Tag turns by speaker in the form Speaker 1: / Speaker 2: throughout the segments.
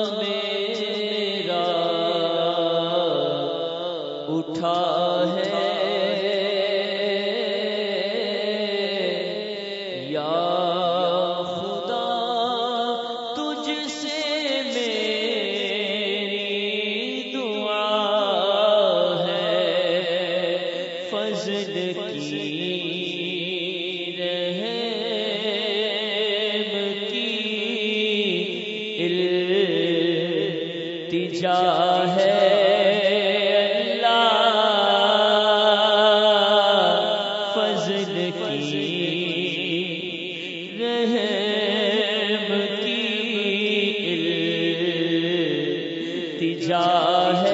Speaker 1: میرا اٹھا ہے۔ یا خدا تجھ سے چاہے اللہ۔ کی ہے۔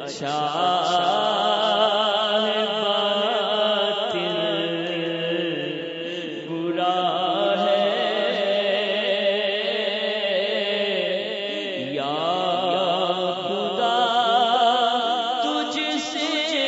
Speaker 1: اچھا یا خدا تجھ سے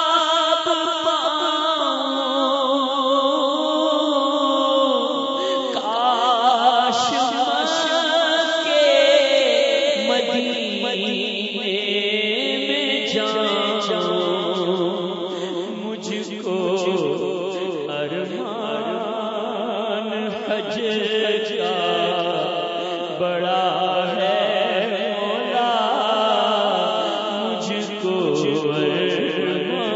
Speaker 1: جاؤں مجھ کو ارمان حج کا بڑا ہے مولا مجھ کو ارمان